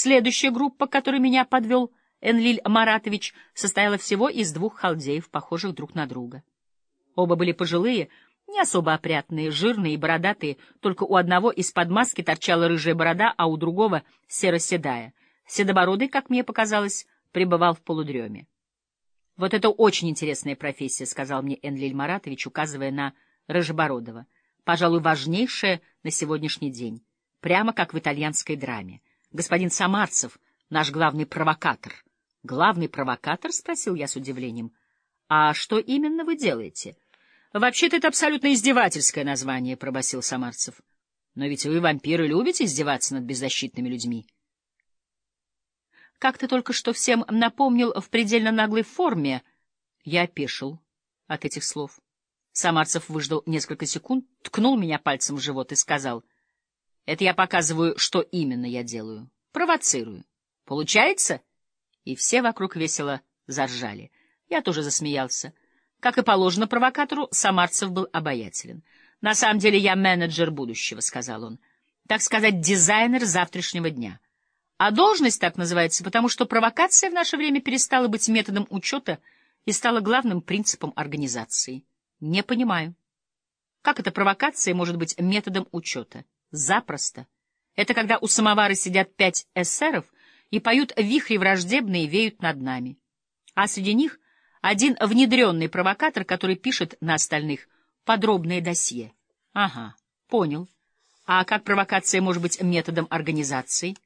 Следующая группа, которой меня подвел Энлиль Маратович, состояла всего из двух халдеев, похожих друг на друга. Оба были пожилые, не особо опрятные, жирные и бородатые, только у одного из-под маски торчала рыжая борода, а у другого — серо-седая. Седобородый, как мне показалось, пребывал в полудреме. — Вот это очень интересная профессия, — сказал мне Энлиль Маратович, указывая на Рыжебородова. — Пожалуй, важнейшая на сегодняшний день, прямо как в итальянской драме. Господин Самарцев — наш главный провокатор. — Главный провокатор? — спросил я с удивлением. — А что именно вы делаете? — Вообще-то это абсолютно издевательское название, — пробасил Самарцев. — Но ведь вы, вампиры, любите издеваться над беззащитными людьми. — Как ты только что всем напомнил в предельно наглой форме, я опешил от этих слов. Самарцев выждал несколько секунд, ткнул меня пальцем в живот и сказал — это я показываю, что именно я делаю. Провоцирую. Получается? И все вокруг весело заржали. Я тоже засмеялся. Как и положено провокатору, Самарцев был обаятелен. «На самом деле я менеджер будущего», — сказал он. «Так сказать, дизайнер завтрашнего дня. А должность так называется, потому что провокация в наше время перестала быть методом учета и стала главным принципом организации. Не понимаю. Как эта провокация может быть методом учета?» Запросто. Это когда у самовара сидят пять эсеров и поют вихри враждебные веют над нами. А среди них один внедренный провокатор, который пишет на остальных подробное досье. Ага, понял. А как провокация может быть методом организации?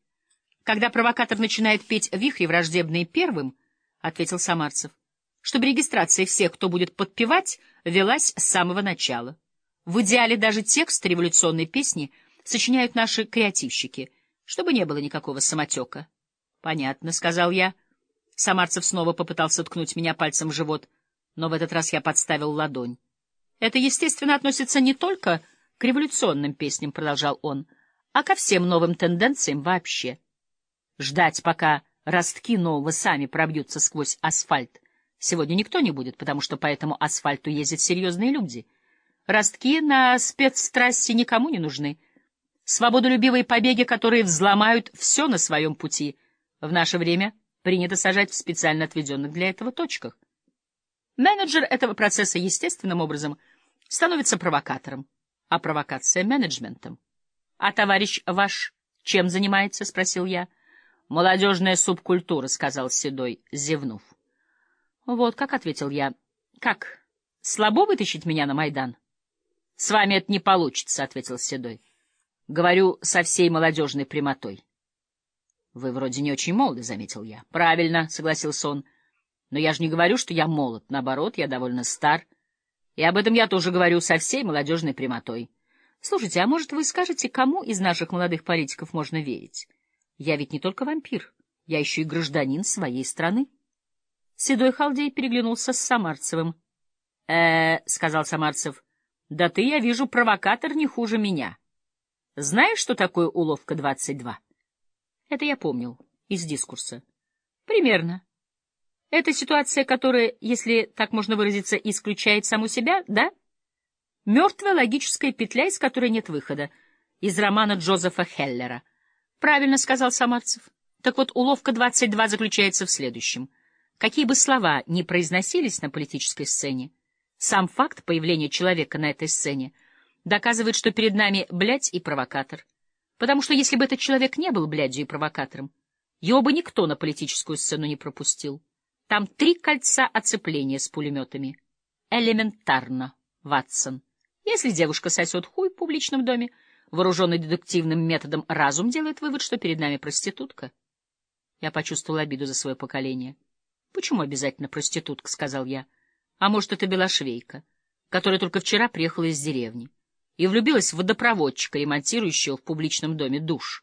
Когда провокатор начинает петь вихри враждебные первым, — ответил Самарцев, — чтобы регистрация всех, кто будет подпевать, велась с самого начала. В идеале даже текст революционной песни — сочиняют наши креативщики, чтобы не было никакого самотека. — Понятно, — сказал я. Самарцев снова попытался ткнуть меня пальцем в живот, но в этот раз я подставил ладонь. — Это, естественно, относится не только к революционным песням, — продолжал он, — а ко всем новым тенденциям вообще. Ждать, пока ростки нового сами пробьются сквозь асфальт, сегодня никто не будет, потому что по этому асфальту ездят серьезные люди. Ростки на спецтрассе никому не нужны — свободолюбивые побеги, которые взломают все на своем пути. В наше время принято сажать в специально отведенных для этого точках. Менеджер этого процесса естественным образом становится провокатором, а провокация — менеджментом. — А товарищ ваш чем занимается? — спросил я. — Молодежная субкультура, — сказал Седой, зевнув. — Вот как, — ответил я. — Как, слабо вытащить меня на Майдан? — С вами это не получится, — ответил Седой. Говорю со всей молодежной прямотой. — Вы вроде не очень молоды, — заметил я. — Правильно, — согласился он. — Но я же не говорю, что я молод. Наоборот, я довольно стар. И об этом я тоже говорю со всей молодежной прямотой. Слушайте, а может, вы скажете, кому из наших молодых политиков можно верить? Я ведь не только вампир, я еще и гражданин своей страны. Седой халдей переглянулся с Самарцевым. э сказал Самарцев, — да ты, я вижу, провокатор не хуже меня. — знаешь, что такое уловка 22? Это я помнил из дискурса. Примерно. Это ситуация, которая, если так можно выразиться, исключает саму себя, да? Мертвая логическая петля, из которой нет выхода. Из романа Джозефа Хеллера. Правильно сказал Самарцев. Так вот, уловка 22 заключается в следующем. Какие бы слова ни произносились на политической сцене, сам факт появления человека на этой сцене — доказывает, что перед нами блядь и провокатор. Потому что если бы этот человек не был блядью и провокатором, его бы никто на политическую сцену не пропустил. Там три кольца оцепления с пулеметами. Элементарно, Ватсон. Если девушка сосет хуй в публичном доме, вооруженный дедуктивным методом разум делает вывод, что перед нами проститутка. Я почувствовал обиду за свое поколение. — Почему обязательно проститутка? — сказал я. — А может, это белошвейка, которая только вчера приехала из деревни и влюбилась в водопроводчика, ремонтирующего в публичном доме душ.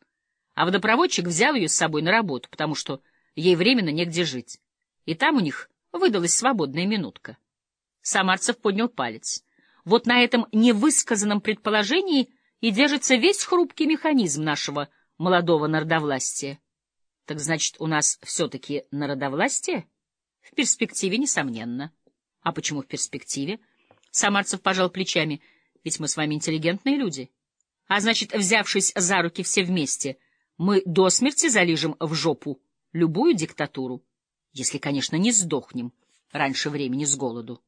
А водопроводчик взял ее с собой на работу, потому что ей временно негде жить. И там у них выдалась свободная минутка. Самарцев поднял палец. Вот на этом невысказанном предположении и держится весь хрупкий механизм нашего молодого народовластия. Так значит, у нас все-таки народовластие? В перспективе, несомненно. А почему в перспективе? Самарцев пожал плечами — ведь мы с вами интеллигентные люди. А значит, взявшись за руки все вместе, Мы до смерти залижем в жопу любую диктатуру, если, конечно, не сдохнем раньше времени с голоду.